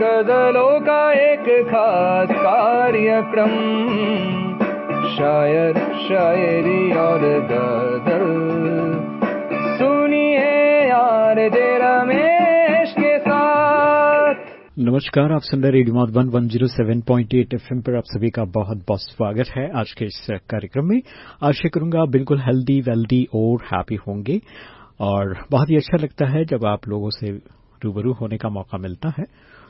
गजलों का एक खास कार्यक्रम शायर शायरी और गज़ल सुनिए यार जे रमेश के साथ नमस्कार आप सुन रहे radio one one zero seven point eight F पर आप सभी का बहुत बहुत स्वागत है आज के इस कार्यक्रम में आशा करूँगा बिल्कुल हेल्दी वेल्दी और हैप्पी होंगे और बहुत ही अच्छा लगता है जब आप लोगों से रूबरू होने का मौका मिलता है।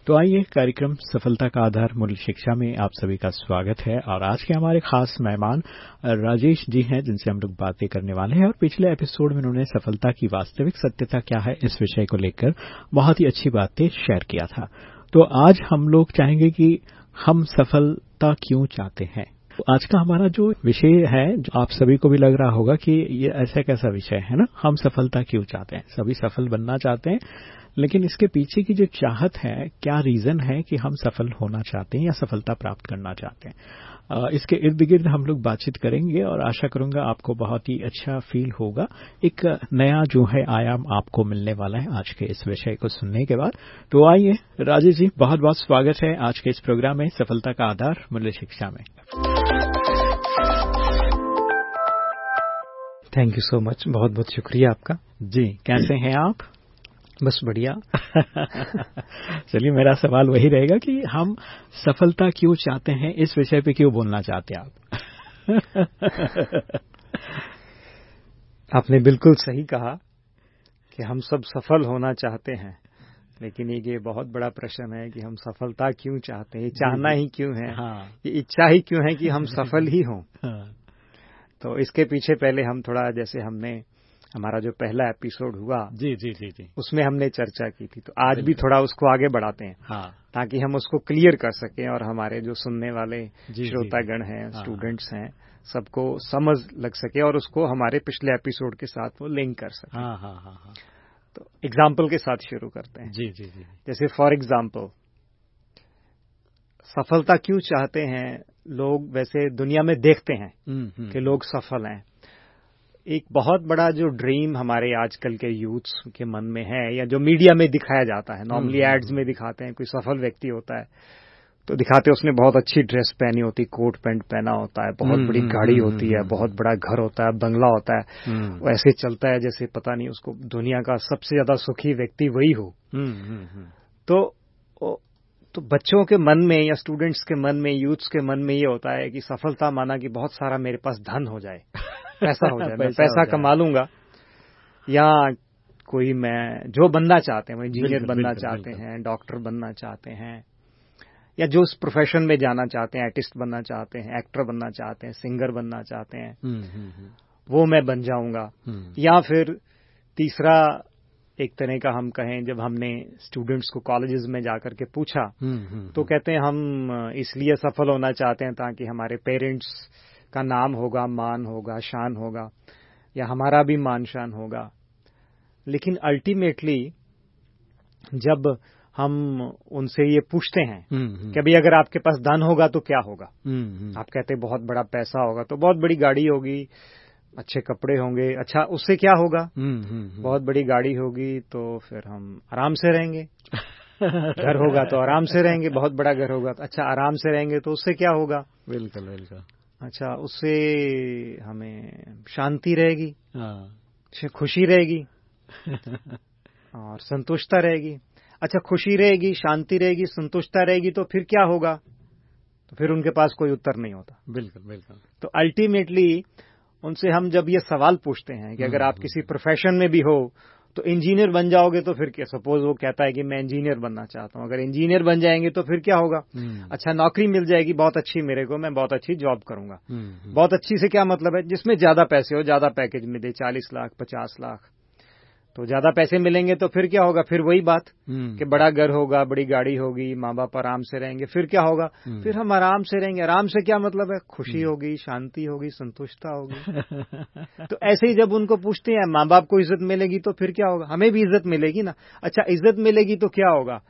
तो आइए, कार्यक्रम सफलता का आधार मूल्य शिक्षा में आप सभी का स्वागत है और आज के हमारे खास मेहमान राजेश जी हैं, जिनसे हम लोग बातें करने वाले हैं। और पिछले एपिसोड में उन्होंने सफलता की वास्तविक सत्यता क्या है इस विषय को लेकर बहुत ही अच्छी बातें शेयर किया था। तो आज हम लोग चाहेंगे कि हम सफलता क्यों चाहते हैं? आज का हमारा जो विषय है, जो आप सभी को भी लग रहा होगा कि ये ऐसा कैसा विषय है ना? हम सफलता क्यों चाहते हैं? सभी सफल बनना चाहते हैं, लेकिन इसके पीछे की जो चाहत है, क्या रीजन है कि हम सफल होना चाहते हैं या सफलता प्राप्त करना चाहते हैं? इसके इर्द गिर्द हम लोग बातचीत करेंगे और आशा करूँगा आपको बहुत ही अच्छा फील होगा। एक नया जो है आयाम आपको मिलने वाला है आज के इस विषय को सुनने के बाद। तो आइए राजेश जी बहुत बहुत स्वागत है आज के इस प्रोग्राम में सफलता का आधार मूल्य शिक्षा में। थैंक यू सो मच बहुत बहुत शुक्रिया आपका। जी कैसे हैं आप? बस बढ़िया। चलिए मेरा सवाल वही रहेगा कि हम सफलता क्यों चाहते हैं इस विषय पे क्यों बोलना चाहते हैं आप? आपने बिल्कुल सही कहा कि हम सब सफल होना चाहते हैं लेकिन एक ये बहुत बड़ा प्रश्न है कि हम सफलता क्यों चाहते हैं? चाहना ही क्यों है? हाँ। ये इच्छा ही क्यों है कि हम सफल ही हों? हाँ। तो इसके पीछे पहले हम थोड़ा जैसे हमने हमारा जो पहला एपिसोड हुआ जी जी जी जी। उसमें हमने चर्चा की थी। तो आज भी थोड़ा उसको आगे बढ़ाते हैं हाँ। ताकि हम उसको क्लियर कर सकें और हमारे जो सुनने वाले श्रोतागण हैं हाँ। स्टूडेंट्स हैं सबको समझ लग सके और उसको हमारे पिछले एपिसोड के साथ वो लिंक कर सके। हाँ हाँ हाँ हाँ। तो एग्ज़ाम्पल के साथ शुरू करते हैं। जी जी जी। जैसे फॉर एग्ज़ाम्पल सफलता क्यों चाहते हैं लोग? वैसे दुनिया में देखते हैं हम्म, हम्म, कि लोग सफल हैं। एक बहुत बड़ा जो ड्रीम हमारे आजकल के यूथ्स के मन में है या जो मीडिया में दिखाया जाता है नॉर्मली हम्म, एड्स में दिखाते हैं कोई सफल व्यक्ति होता है तो दिखाते हैं उसने बहुत अच्छी ड्रेस पहनी होती कोट पैंट पहना होता है बहुत हम्म, बड़ी हम्म, गाड़ी हम्म, होती है हम्म, बहुत बड़ा घर होता है बंगला होता है हम्म, वो ऐसे चलता है जैसे पता नहीं उसको दुनिया का सबसे ज़्यादा सुखी व्यक्ति वही हो। हम्म, हम्म, हम्म, तो तो बच्चों के मन में या स्टूडेंट्स के मन में यूथ्स के मन में ये होता है कि सफलता माना कि बहुत सारा मेरे पास धन हो जाए। पैसा हो जाए मैं पैसा। कमा लूँगा या कोई मैं जो बनना चाहते हैं इंजीनियर बनना चाहते हैं डॉक्टर बनना चाहते हैं या जो उस प्रोफेशन में जाना चाहते हैं आर्टिस्ट बनना चाहते हैं एक्टर बनना चाहते हैं सिंगर बनना चाहते हैं हम्म, हम्म, हम्म, वो मैं बन जाऊँगा। या फिर तीसरा एक तरह का हम कहें जब हमने स्टूडेंट्स को कॉलेजेस में जाकर के पूछा तो कहते हैं हम इसलिए सफल होना चाहते हैं ताकि हमारे पेरेंट्स का नाम होगा मान होगा शान होगा या हमारा भी मान शान होगा। लेकिन अल्टीमेटली जब हम उनसे ये पूछते हैं हम्म, हम्म, कि अभी अगर आपके पास धन होगा तो क्या होगा? हम्म, आप कहते हैं बहुत बड़ा पैसा होगा तो बहुत बड़ी गाड़ी होगी अच्छे कपड़े होंगे अच्छा उससे क्या होगा? बहुत बड़ी गाड़ी होगी तो फिर हम आराम से रहेंगे। घर होगा तो आराम से रहेंगे बहुत बड़ा घर होगा तो अच्छा आराम से रहेंगे तो उससे क्या होगा? बिल्कुल बिल्कुल। अच्छा उससे हमें शांति रहेगी। हाँ। खुशी रहेगी। और संतुष्टता रहेगी। अच्छा खुशी रहेगी शांति रहेगी संतुष्टता रहेगी तो फिर क्या होगा? तो फिर उनके पास कोई उत्तर नहीं होता। बिल्कुल बिल्कुल। तो अल्टीमेटली उनसे हम जब ये सवाल पूछते हैं कि अगर आप किसी प्रोफेशन में भी हो तो इंजीनियर बन जाओगे तो फिर क्या? सपोज़ वो कहता है कि मैं इंजीनियर बनना चाहता हूँ। अगर इंजीनियर बन जाएँगे तो फिर क्या होगा? हम्म, अच्छा नौकरी मिल जाएगी बहुत अच्छी मेरे को मैं बहुत अच्छी जॉब करूँगा। हम्म, हम्म, बहुत अच्छी से क्या मतलब है? जिसमें ज़्यादा पैसे हो ज़्यादा पैकेज मिले चालीस लाख पचास लाख। तो ज़्यादा पैसे मिलेंगे तो फिर क्या होगा? फिर वही बात हम्म, कि बड़ा घर होगा बड़ी गाड़ी होगी माँ बाप आराम से रहेंगे फिर क्या होगा? हम्म। फिर हम आराम से रहेंगे। आराम से क्या मतलब है? खुशी होगी शांति होगी संतुष्टता होगी। तो ऐसे ही जब उनको पूछते हैं माँ बाप को इज़्ज़त मिलेगी तो फिर क्या होगा? हमें भी इज़्ज़त मिलेगी ना? अच्छा इज़्ज़त मिलेगी तो क्या होगा?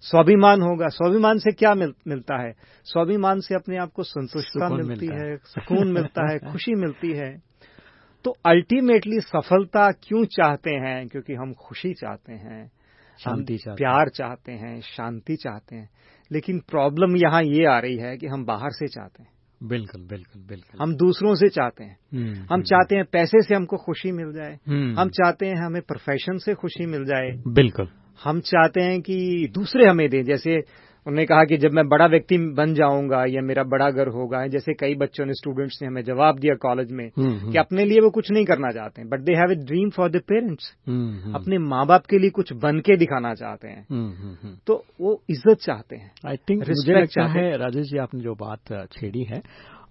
स्वाभिमान होगा। स्वाभिमान से क्या मिल, मिलता है? स्वाभिमान से अपने आप को संतुष्टता मिलता है सुकून मिलता है खुशी मिलती है। तो अल्टीमेटली सफलता क्यों चाहते हैं? क्योंकि हम खुशी चाहते हैं शांति चाहते प्यार चाहते हैं शांति चाहते हैं। लेकिन प्रॉब्लम यहाँ ये आ रही है कि हम बाहर से चाहते हैं। बिल्कुल बिल्कुल बिल्कुल। हम दूसरों से चाहते हैं। हम्म, हम हम्म, चाहते हैं पैसे से हमको खुशी मिल जाए। हम्म, हम चाहते हैं हमें प्रोफेशन से खुशी मिल जाए। बिल्कुल। हम चाहते हैं कि दूसरे हमें दें जैसे उन्होंने कहा कि जब मैं बड़ा व्यक्ति बन जाऊँगा या मेरा बड़ा घर होगा जैसे कई बच्चों ने स्टूडेंट्स ने हमें जवाब दिया कॉलेज में हम्म, हम्म, कि अपने लिए वो कुछ नहीं करना चाहते but they have a dream for the parents अपने माँ बाप के लिए कुछ बन के दिखाना चाहते हैं। हम्म। तो वो इज़्ज़त चाहते हैं आई थिंक मुझे Respect लगता है। राजेश जी आपने जो बात छेड़ी है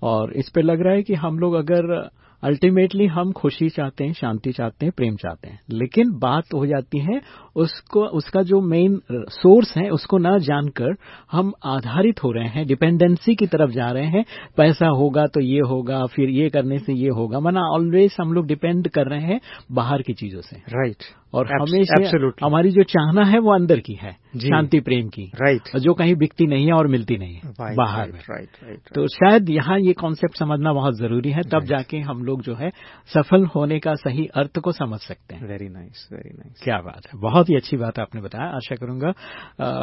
और इस पे लग रहा है कि हम लोग अगर अल्टीमेटली हम खुशी चाहते हैं, शांति चाहते हैं, प्रेम चाहते हैं। लेकिन बात हो जाती है, उसको, उसका जो मेन सोर्स है, उसको ना जानकर हम आधारित हो रहे हैं डिपेंडेंसी की तरफ़ जा रहे हैं। पैसा होगा तो ये होगा, फिर ये करने से ये होगा। मना ऑलवेज हम लोग डिपेंड कर रहे हैं बाहर की चीज़ों से। राइट और हमेशा हमारी जो चाहना है वो अंदर की है शांति प्रेम की। राइट जो कहीं बिकती नहीं है और मिलती नहीं है बाहर में। राइट राइट तो शायद यहाँ ये कॉन्सेप्ट समझना बहुत ज़रूरी है तब जाके हम लोग जो है सफल होने का सही अर्थ को समझ सकते हैं। वेरी नाइस वेरी नाइस क्या बात है बहुत ही अच्छी बात आपने बताया। आशा करूँगा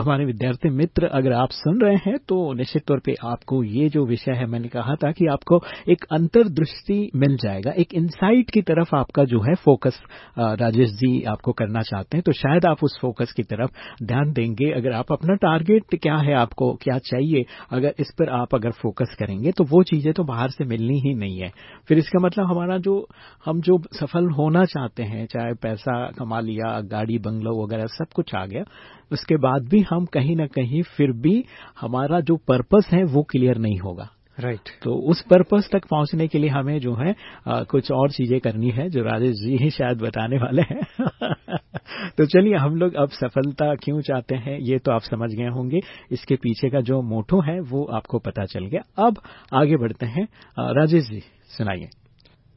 हमारे विद्यार्थी मित्र अगर आप सुन रहे हैं तो निश्चित तौर पर आपको ये जो विषय है मैंने कहा था कि आपको एक अंतर्दृष्टि मिल जाएगा एक इंसाइट की तरफ़ आपका जो है फोकस राजेश जी आपको करना चाहते हैं तो शायद आप उस फोकस की तरफ़ ध्यान देंगे। अगर आप अपना टारगेट क्या है आपको, क्या चाहिए, अगर इस पर आप अगर फोकस करेंगे तो वो चीज़ें तो बाहर से मिलनी ही नहीं है। फिर इसका मतलब हमारा जो, हम जो सफल होना चाहते हैं, चाहे पैसा कमा लिया, गाड़ी बंगलो वगैरह सब कुछ आ गया, उसके बाद भी हम कहीं ना कहीं फिर भी हमारा जो पर्पस है वो क्लियर नहीं होगा। Right right. तो उस पर्पस तक पहुँचने के लिए हमें जो है आ, कुछ और चीज़ें करनी है जो राजेश जी ही शायद बताने वाले हैं। तो चलिए हम लोग अब सफलता क्यों चाहते हैं ये तो आप समझ गए होंगे। इसके पीछे का जो मोटो है वो आपको पता चल गया। अब आगे बढ़ते हैं। राजेश जी सुनाइए।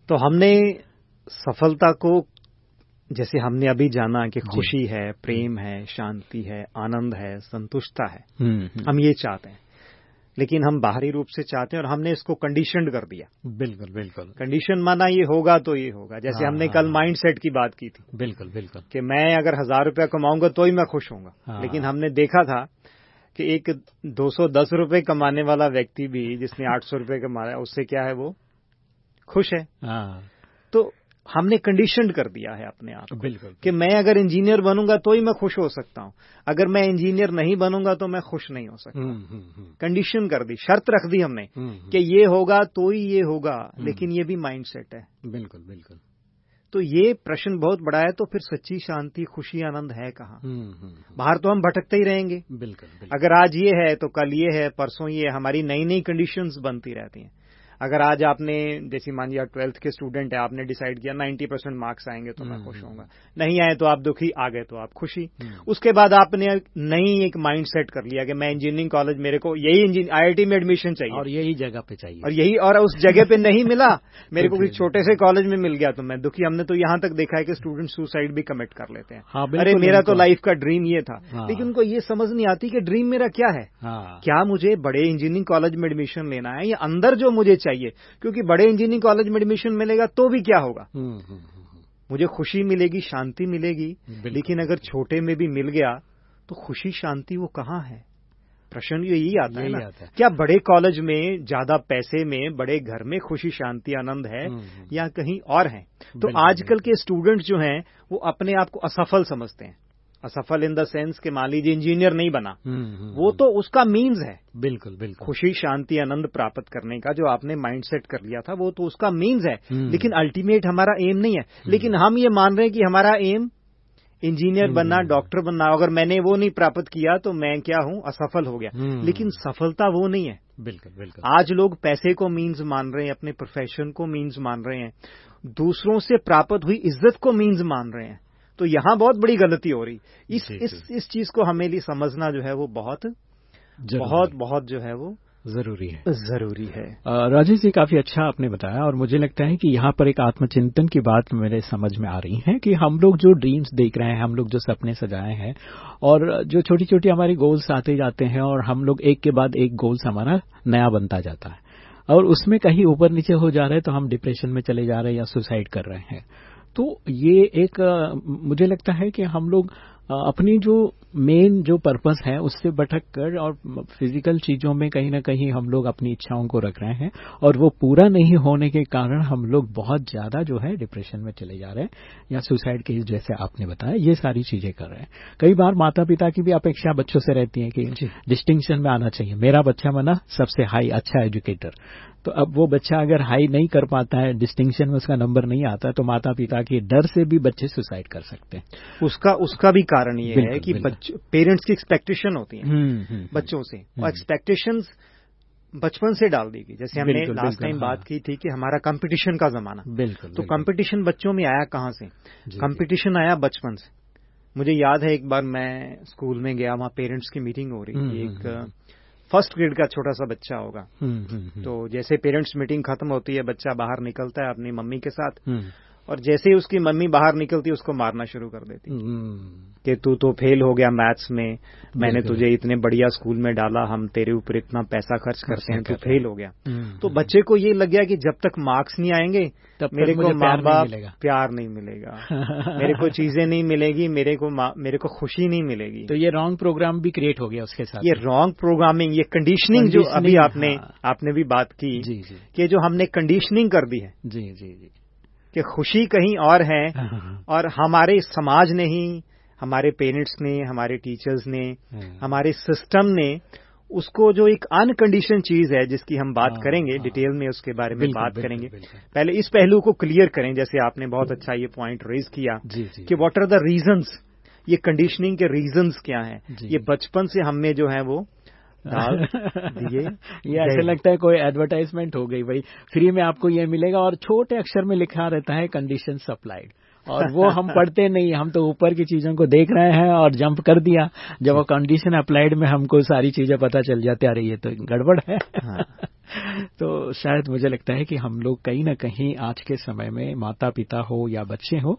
तो हमने सफलता को जैसे हमने अभी जाना कि खुशी है प्रेम है शांति है आनंद है संतुष्टता है। हम्म, हम्म, हम ये चाहते हैं। लेकिन हम बाहरी रूप से चाहते हैं और हमने इसको कंडीशनड कर दिया। बिल्कुल बिल्कुल। कंडीशन माना ये होगा तो ये होगा। जैसे हाँ, हमने हाँ, कल हाँ। माइंड सेट की बात की थी बिल्कुल बिल्कुल। कि मैं अगर हज़ार रुपया कमाऊँगा तो ही मैं खुश होऊँगा। हाँ। लेकिन हमने देखा था कि एक 210 रुपए कमाने वाला व्यक्ति भी जिसने 800 रुपए कमाया उससे क्या है वो? खुश है। हाँ। तो हमने कंडीशन कर दिया है अपने आप बिल्कुल कि मैं अगर इंजीनियर बनूँगा तो ही मैं खुश हो सकता हूँ। अगर मैं इंजीनियर नहीं बनूँगा तो मैं खुश नहीं हो सकता। हम्म, हम्म, हम्म, कंडीशन कर दी शर्त रख दी हमने हम्म, हम्म, कि ये होगा तो ही ये होगा लेकिन ये भी माइंड सेट है। बिल्कुल बिल्कुल। तो ये प्रश्न बहुत बड़ा है तो फिर सच्ची शांति खुशी आनंद है कहाँ? हम्म, हम्म, हम्म, बाहर तो हम भटकते ही रहेंगे। बिल्कुल बिल्कुल। अगर आज ये है तो कल ये है परसों ये हमारी नई नई कंडीशंस बनती रहती हैं। अगर आज आपने जैसी मान लिया ट्वेल्थ के स्टूडेंट है आपने डिसाइड किया 90 परसेंट मार्क्स आएँगे तो मैं हम्म, खुश हम्म। होऊँगा। नहीं आए तो आप दुखी आ गए तो आप खुशी। हम्म। उसके बाद आपने नई एक माइंड सेट कर लिया कि मैं इंजीनियरिंग कॉलेज मेरे को यही आईआईटी में एडमिशन चाहिए। और यही जगह पे चाहिए। और यही और उस जगह पे नहीं मिला। मेरे को किसी छोटे से कॉलेज में मिल गया तो मैं दुखी। हमने तो यहाँ तक देखा है कि स्टूडेंट सुसाइड भी कमिट कर लेते हैं। हाँ, अरे मेरा तो लाइफ का ड्रीम ये था। हाँ। लेकिन उनको ये समझ नहीं आती कि ड्रीम मेरा क्या है। हाँ। क्या मुझे बड़े इंजीनियरिंग कॉलेज में एडमिशन लेना है या अंदर जो मुझे चाहिए। क्योंकि बड़े इंजीनियरिंग कॉलेज में एडमिशन मिलेगा तो भी क्या होगा? हम्म, हम्म, हम्म, मुझे खुशी मिलेगी शांति मिलेगी। लेकिन अगर छोटे में भी मिल गया तो खुशी शांति वो कहाँ है? प्रश्न यही आता है यही ना। आता है। क्या बड़े कॉलेज में ज़्यादा पैसे में बड़े घर में खुशी शांति आनंद है। या कहीं और है? तो आजकल के स्टूडेंट जो हैं वो अपने आप को असफल समझते हैं। असफल इन द सेंस के मान लीजिए इंजीनियर नहीं बना। हम्म, हम्म, वो तो उसका मीन्स है। बिल्कुल बिल्कुल। खुशी शांति आनंद प्राप्त करने का जो आपने माइंड सेट कर लिया था वो तो उसका मीन्स है। हम्म। लेकिन अल्टीमेट हमारा एम नहीं है। लेकिन हम ये मान रहे हैं कि हमारा एम इंजीनियर हम्म। बनना डॉक्टर बनना। अगर मैंने वो नहीं प्राप्त किया तो मैं क्या हूँ? असफल हो गया। हम्म। लेकिन सफलता वो नहीं है। बिल्कुल बिल्कुल। आज लोग पैसे को मीन्स मान रहे हैं अपने प्रोफेशन को मीन्स मान रहे हैं। दूसरों से प्राप्त हुई इज़्ज़त को मीन्स मान रहे हैं। तो यहाँ बहुत बड़ी गलती हो रही। इस जी, इस इस चीज़ को हमें लिए समझना जो है वो बहुत बहुत बहुत जो है वो ज़रूरी है। ज़रूरी है। राजेश जी काफ़ी अच्छा आपने बताया और मुझे लगता है कि यहाँ पर एक आत्मचिंतन की बात मेरे समझ में आ रही है कि हम लोग जो ड्रीम्स देख रहे हैं हम लोग जो सपने सजाए हैं और जो छोटी छोटी हमारी गोल्स आते जाते हैं और हम लोग एक के बाद एक गोल्स हमारा नया बनता जाता है। और उसमें कहीं ऊपर नीचे हो जा रहे हैं तो हम डिप्रेशन में चले जा रहे हैं या सुसाइड कर रहे हैं। तो ये एक मुझे लगता है कि हम लोग अपनी जो मेन जो पर्पस है उससे भटक कर और फ़िज़िकल चीज़ों में कहीं ना कहीं हम लोग अपनी इच्छाओं को रख रहे हैं और वो पूरा नहीं होने के कारण हम लोग बहुत ज़्यादा जो है डिप्रेशन में चले जा रहे हैं या सुसाइड केस जैसे आपने बताया ये सारी चीज़ें कर रहे हैं। कई बार माता पिता की भी अपेक्षा बच्चों से रहती है कि डिस्टिंक्शन में आना चाहिए। मेरा बच्चा बना सबसे हाई अच्छा एजुकेटर तो अब वो बच्चा अगर हाई नहीं कर पाता है डिस्टिंक्शन में उसका नंबर नहीं आता तो माता पिता के डर से भी बच्चे सुसाइड कर सकते हैं। उसका उसका भी कारण ये है कि पेरेंट्स की एक्सपेक्टेशन होती है हम्म, हम्म, बच्चों से। और एक्सपेक्टेशन बचपन से डाल दी गई। जैसे हमने लास्ट टाइम बात की थी कि हमारा कंपटीशन का जमाना। बिल्कुल तो कंपटीशन बच्चों में आया कहाँ से? कंपटीशन आया बचपन से। मुझे याद है एक बार मैं स्कूल में गया वहाँ पेरेंट्स की मीटिंग हो रही थी हम्म, एक फ़र्स्ट ग्रेड का छोटा सा बच्चा होगा। तो जैसे पेरेंट्स मीटिंग खत्म होती है बच्चा बाहर निकलता है अपनी मम्मी के साथ और जैसे ही उसकी मम्मी बाहर निकलती उसको मारना शुरू कर देती। हम्म। कि तू तो फेल हो गया मैथ्स में मैंने तुझे इतने बढ़िया स्कूल में डाला हम तेरे ऊपर इतना पैसा खर्च करते हैं तू फेल हो गया। तो हम्म। बच्चे को ये लग गया कि जब तक मार्क्स नहीं आएँगे तब मेरे को माँ बाप प्यार नहीं मिलेगा। मेरे को चीज़ें नहीं मिलेगी मेरे को मेरे को खुशी नहीं मिलेगी। तो ये रॉन्ग प्रोग्राम भी क्रिएट हो गया उसके साथ। ये रॉन्ग प्रोग्रामिंग ये कंडीशनिंग जो अभी आपने हाँ। आपने भी बात की कि जो हमने कंडीशनिंग कर दी है। जी जी जी। कि खुशी कहीं और है हाँ, हाँ, हाँ। और हमारे समाज ने ही हमारे पेरेंट्स ने हमारे टीचर्स ने हमारे सिस्टम ने उसको जो एक अनकंडीशन चीज़ है जिसकी हम बात आ, करेंगे आ, डिटेल में उसके बारे में बात बिल्कुल, करेंगे। बिल्कुल, पहले इस पहलू को क्लियर करें जैसे आपने बहुत अच्छा ये पॉइंट रेज किया जी, जी, कि व्हाट आर द रीजंस ये कंडीशनिंग के रीजंस क्या हैं? ये बचपन से हमें जो है वो दिए ये ऐसे लगता है कोई एडवर्टाइजमेंट हो गई भाई। फ्री में आपको ये मिलेगा और छोटे अक्षर में लिखा रहता है कंडीशन सप्लाइड और वो हम पढ़ते नहीं हम तो ऊपर की चीज़ों को देख रहे हैं और जंप कर दिया। जब वो कंडीशन अप्लाइड में हमको सारी चीज़ें पता चल जाती आ रही है तो गड़बड़ है। हाँ। तो शायद मुझे लगता है कि हम लोग कहीं ना कहीं आज के समय में माता पिता हो या बच्चे हो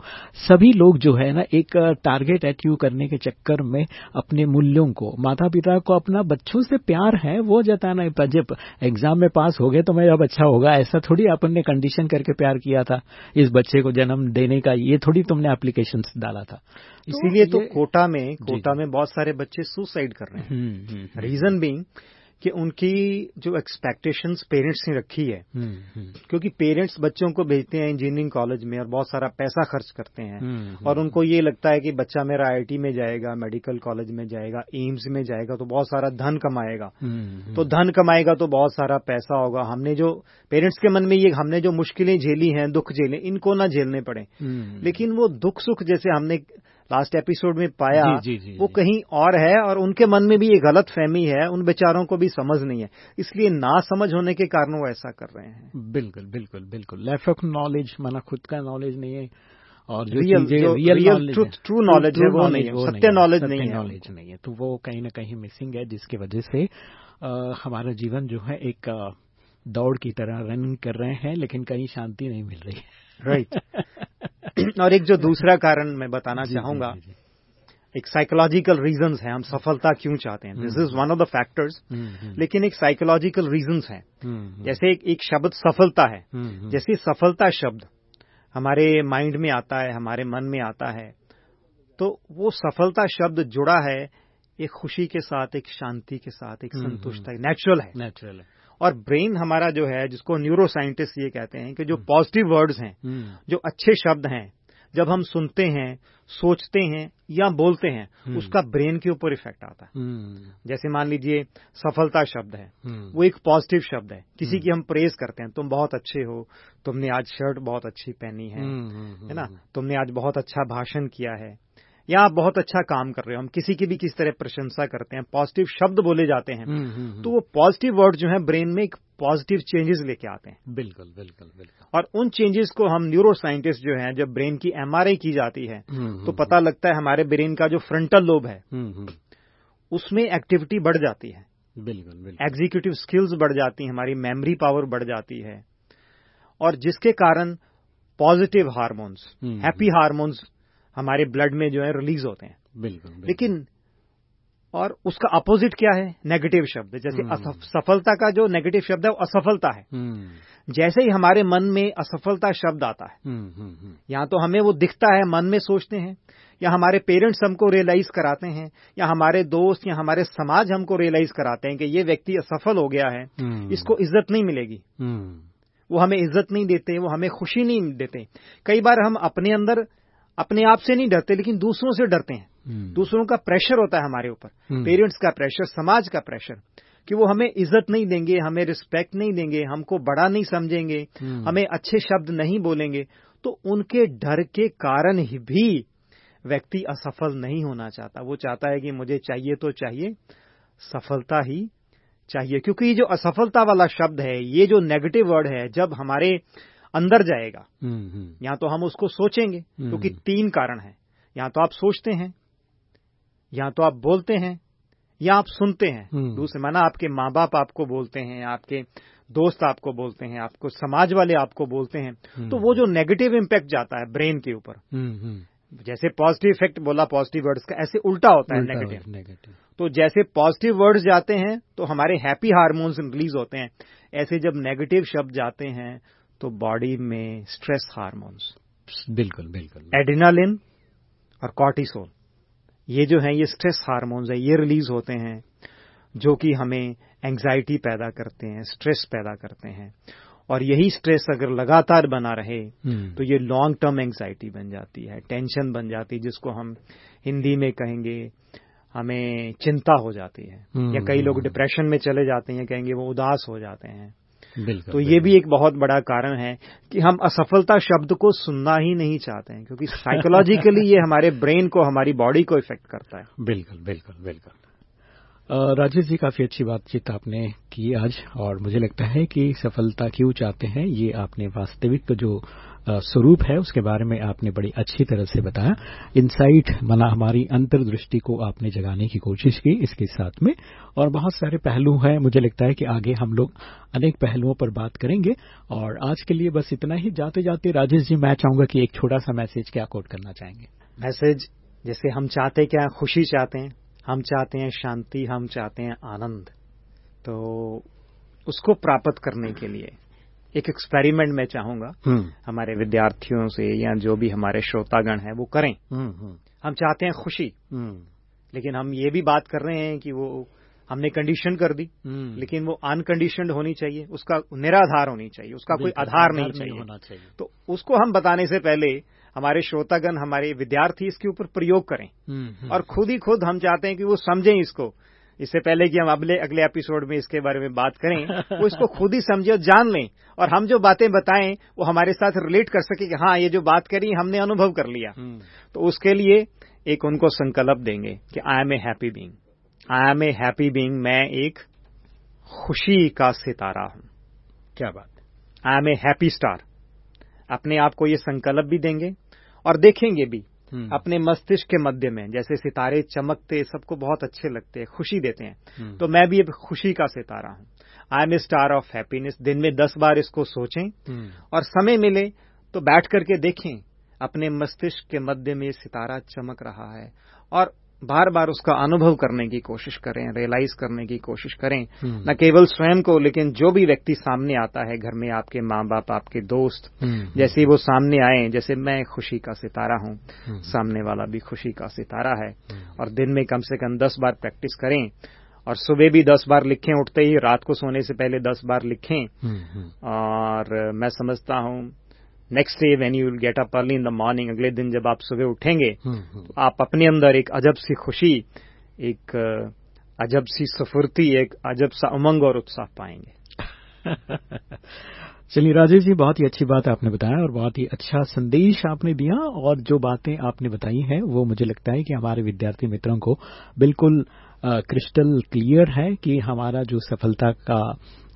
सभी लोग जो है ना एक टारगेट अचीव करने के चक्कर में अपने मूल्यों को माता पिता को अपना बच्चों से प्यार है वो जताना है। जब एग्ज़ाम में पास हो गए तो मैं अब अच्छा होगा ऐसा थोड़ी अपन ने कंडीशन करके प्यार किया था इस बच्चे को जन्म देने का ये थोड़ी तुमने एप्लीकेशन डाला था। इसीलिए तो, तो कोटा में कोटा में बहुत सारे बच्चे सुसाइड कर रहे हैं। रीजन हम्म, बींग हम्म, कि उनकी जो एक्सपेक्टेशंस पेरेंट्स ने रखी है। हम्म, हम्म। क्योंकि पेरेंट्स बच्चों को भेजते हैं इंजीनियरिंग कॉलेज में और बहुत सारा पैसा खर्च करते हैं। हम्म, और उनको ये लगता है कि बच्चा मेरा आईआईटी में जाएगा मेडिकल कॉलेज में जाएगा एम्स में जाएगा तो बहुत सारा धन कमाएगा। तो धन कमाएगा तो बहुत सारा पैसा होगा। हमने जो पेरेंट्स के मन में ये हमने जो मुश्किलें झेली हैं दुख झेले इनको ना झेलने पड़े। लेकिन वो दुख सुख जैसे हमने लास्ट एपिसोड में पाया जी, जी, जी, वो कहीं और है और उनके मन में भी ये गलत फहमी है उन बेचारों को भी समझ नहीं है। इसलिए ना समझ होने के कारण वो ऐसा कर रहे हैं। बिल्कुल बिल्कुल बिल्कुल। लैफ ऑफ़ नॉलेज माना खुद का नॉलेज नहीं है और जो रियल जो रियल ट्रू नॉलेज है वो नहीं है सत्य नॉलेज नहीं है। नॉलेज नहीं है। तो वो कहीं ना कहीं मिसिंग है जिसकी वजह से हमारा जीवन जो है एक दौड़ की तरह रनिंग कर रहे हैं लेकिन कहीं शांति नहीं मिल रही। है राइट और एक जो दूसरा कारण मैं बताना चाहूँगा एक साइकोलॉजिकल रीजंस है हम सफलता क्यों चाहते हैं? This is one of the factors लेकिन एक साइकोलॉजिकल रीजंस है। हम्म, हम्म। जैसे एक, एक शब्द सफलता है। हम्म, जैसे सफलता शब्द हमारे माइंड में आता है हमारे मन में आता है तो वो सफलता शब्द जुड़ा है एक खुशी के साथ एक शांति के साथ एक संतुष्टता नेचुरल है। नेचुरल है। और ब्रेन हमारा जो है जिसको न्यूरो साइंटिस्ट ये कहते हैं कि जो पॉजिटिव हम्म। वर्ड्स हैं हम्म। जो अच्छे शब्द हैं जब हम सुनते हैं सोचते हैं या बोलते हैं हम्म। उसका ब्रेन के ऊपर इफ़ेक्ट आता है। जैसे मान लीजिए सफलता शब्द है वो एक पॉजिटिव शब्द है। किसी की हम प्रेज करते हैं तुम बहुत अच्छे हो तुमने आज शर्ट बहुत अच्छी पहनी है। है ना? तुमने आज बहुत अच्छा भाषण किया है। या आप बहुत अच्छा काम कर रहे हो हम किसी की भी किस तरह प्रशंसा करते हैं पॉजिटिव शब्द बोले जाते हैं हम्म, हम्म, हम्म। तो वो पॉजिटिव वर्ड जो है ब्रेन में एक पॉजिटिव चेंजेस लेके आते हैं। बिल्कुल बिल्कुल बिल्कुल। और उन चेंजेस को हम न्यूरो साइंटिस्ट जो है जब ब्रेन की एमआरआई की जाती है तो पता लगता है हमारे ब्रेन का जो फ्रंटल लोब है उसमें एक्टिविटी बढ़ जाती है। बिल्कुल बिल्कुल। एग्जीक्यूटिव स्किल्स बढ़ जाती हैं हमारी मेमोरी पावर बढ़ जाती है। और जिसके कारण पॉजिटिव हार्मोन्स हैप्पी हार्मोन्स हमारे ब्लड में जो है रिलीज़ होते हैं। बिल्कुल, बिल्कुल। लेकिन और उसका अपोजिट क्या है? नेगेटिव शब्द। जैसे हम्म। सफलता का जो नेगेटिव शब्द है वो असफलता है। हम्म। जैसे ही हमारे मन में असफलता शब्द आता है हम्म, या तो हमें वो दिखता है मन में सोचते हैं या हमारे पेरेंट्स हमको रियलाइज़ कराते हैं या हमारे दोस्त या हमारे समाज हमको रियलाइज़ कराते हैं कि ये व्यक्ति असफल हो गया है इसको इज़्ज़त नहीं मिलेगी। वो हमें इज़्ज़त नहीं देते वो हमें खुशी नहीं देते। कई बार हम अपने अंदर अपने आप से नहीं डरते लेकिन दूसरों से डरते हैं हम्म। दूसरों का प्रेशर होता है हमारे ऊपर पेरेंट्स हम्म। का प्रेशर समाज का प्रेशर कि वो हमें इज़्ज़त नहीं देंगे हमें रिस्पेक्ट नहीं देंगे हमको बड़ा नहीं समझेंगे हम्म। हमें अच्छे शब्द नहीं बोलेंगे तो उनके डर के कारण ही भी व्यक्ति असफल नहीं होना चाहता वो चाहता है कि मुझे चाहिए तो चाहिए सफलता ही चाहिए क्योंकि ये जो असफलता वाला शब्द है ये जो नेगेटिव वर्ड है जब हमारे अंदर जाएगा। या तो हम उसको सोचेंगे क्योंकि तीन कारण है। या तो आप सोचते हैं या तो आप बोलते हैं या आप सुनते हैं। हम्म। दूसरे माना आपके माँ बाप आपको बोलते हैं आपके दोस्त आपको बोलते हैं आपको समाज वाले आपको बोलते हैं हम्म। तो वो जो नेगेटिव इम्पैक्ट जाता है ब्रेन के ऊपर। हम्म, जैसे पॉजिटिव इफ़ेक्ट बोला पॉजिटिव वर्ड्स का ऐसे उल्टा होता है नेगेटिव नेगेटिव तो जैसे पॉजिटिव वर्ड्स जाते हैं तो हमारे हैप्पी हार्मोन्स रिलीज़ होते हैं। ऐसे जब नेगेटिव शब्द जाते हैं तो बॉडी में स्ट्रेस हार्मोन्स बिल्कुल बिल्कुल। एडिनालिन और कॉर्टिसोल ये जो है ये स्ट्रेस हार्मोन्स है ये रिलीज़ होते हैं जो कि हमें एंग्जाइटी पैदा करते हैं स्ट्रेस पैदा करते हैं। और यही स्ट्रेस अगर लगातार बना रहे हम्म। तो ये लॉन्ग टर्म एंग्जाइटी बन जाती है टेंशन बन जाती है जिसको हम हिंदी में कहेंगे हमें चिंता हो जाती है। हम्म, या कई लोग डिप्रेशन हम्म। में चले जाते हैं कहेंगे वो उदास हो जाते हैं। तो ये भी एक बहुत बड़ा कारण है कि हम असफलता शब्द को सुनना ही नहीं चाहते हैं क्योंकि साइकोलॉजिकली ये हमारे ब्रेन को हमारी बॉडी को इफ़ेक्ट करता है। बिल्कुल बिल्कुल बिल्कुल। राजेश जी काफ़ी अच्छी बातचीत आपने की आज और मुझे लगता है कि सफलता क्यों चाहते हैं ये आपने वास्तविक जो स्वरूप है, उसके बारे में आपने बड़ी अच्छी तरह से बताया। इनसाइट मना हमारी अंतर्दृष्टि को आपने जगाने की कोशिश की इसके साथ में। और बहुत सारे पहलू हैं, मुझे लगता है कि आगे हम लोग अनेक पहलुओं पर बात करेंगे। और आज के लिए बस इतना ही। जाते जाते राजेश जी, मैं चाहूँगा कि एक छोटा सा मैसेज क्या कोट करना चाहेंगे। मैसेज, जैसे हम चाहते क्या खुशी चाहते हैं। हम चाहते हैं शांति, हम चाहते हैं आनंद। तो उसको प्राप्त करने के लिए एक एक्सपेरिमेंट मैं चाहूँगा हम्म। हमारे विद्यार्थियों से या जो भी हमारे श्रोतागण हैं वो करें। हम्म, हम्म। हम चाहते हैं खुशी। लेकिन हम ये भी बात कर रहे हैं कि वो हमने कंडीशन कर दी। लेकिन वो अनकंडीशनड होनी चाहिए उसका निराधार होनी चाहिए उसका कोई आधार नहीं चाहिए। होना चाहिए। तो उसको हम बताने से पहले हमारे श्रोतागण हमारे विद्यार्थी इसके ऊपर प्रयोग करें। और खुद ही खुद हम चाहते हैं कि वो समझें इसको। इससे पहले कि हम अगले अगले एपिसोड में इसके बारे में बात करें वो इसको खुद ही समझे और जान लें और हम जो बातें बताएँ वो हमारे साथ रिलेट कर सके कि हाँ ये जो बात करी हमने अनुभव कर लिया हम्म। तो उसके लिए एक उनको संकल्प देंगे कि I am a happy being I am a happy being मैं एक खुशी का सितारा हूँ क्या बात I am a happy star अपने आप को ये संकल्प भी देंगे और देखेंगे भी। अपने मस्तिष्क के मध्य में जैसे सितारे चमकते सबको बहुत अच्छे लगते हैं खुशी देते हैं। हम्म। तो मैं भी खुशी का सितारा हूँ। I am a star of happiness दिन में दस बार इसको सोचें हम्म। और समय मिले तो बैठ करके देखें अपने मस्तिष्क के मध्य में सितारा चमक रहा है। और बार बार उसका अनुभव करने की कोशिश करें रियलाइज़ करने की कोशिश करें हम्म। न केवल स्वयं को लेकिन जो भी व्यक्ति सामने आता है घर में आपके माँ बाप आपके दोस्त हम्म। जैसे वो सामने आए जैसे मैं खुशी का सितारा हूँ हम्म। सामने वाला भी खुशी का सितारा है और दिन में कम से कम दस बार प्रैक्टिस करें और सुबह भी दस बार लिखें उठते ही रात को सोने से पहले दस बार लिखें और मैं समझता हूँ next day when you will get up early in the morning अगले दिन जब आप सुबह उठेंगे। तो आप अपने अंदर एक अजब सी खुशी एक अजब सी सफुर्ती एक अजब सा उमंग और उत्साह पाएँगे चलिए राजेश जी बहुत ही अच्छी बात आपने बताया और बहुत ही अच्छा संदेश आपने दिया और जो बातें आपने बताई हैं वो मुझे लगता है कि हमारे विद्यार्थी मित्रों को बिल्कुल क्रिस्टल क्लियर है कि हमारा जो सफलता का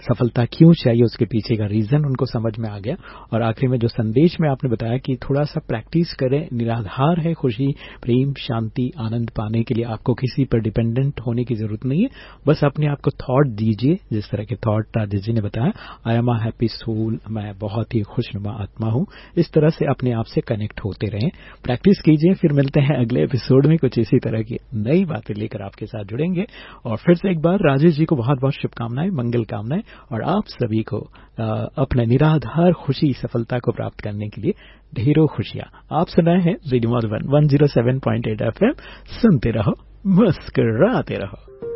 सफलता क्यों चाहिए उसके पीछे का रीजन उनको समझ में आ गया। और आखिर में जो संदेश में आपने बताया कि थोड़ा सा प्रैक्टिस करें, निराधार है खुशी, प्रेम, शांति, आनंद पाने के लिए आपको किसी पर डिपेंडेंट होने की ज़रूरत नहीं है। बस अपने आप को थॉट दीजिए, जिस तरह के थॉट राजेश जी ने बताया। I am a happy soul मैं बहुत ही खुशनुमा आत्मा हूँ। इस तरह से अपने आप से कनेक्ट होते रहें। प्रैक्टिस कीजिए, फिर मिलते हैं अगले एपिसोड में कुछ इसी तरह की नई बातें लेकर आपके साथ जुड़ेंगे। और फिर से एक बार राजेश जी को बहुत बहुत शुभकामनाएँ, मंगल कामनाएँ। और आप सभी को अपने निराधार खुशी, सफलता को प्राप्त करने के लिए ढेरों खुशियाँ। आप सुन रहे हैं radio one zero seven point eight F सुनते रहो, मुस्कराते रहो।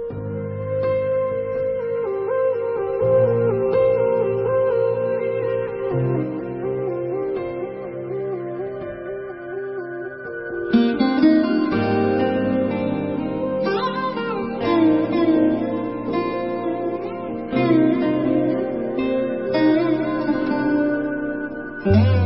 Mm-hmm.